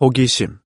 호기심.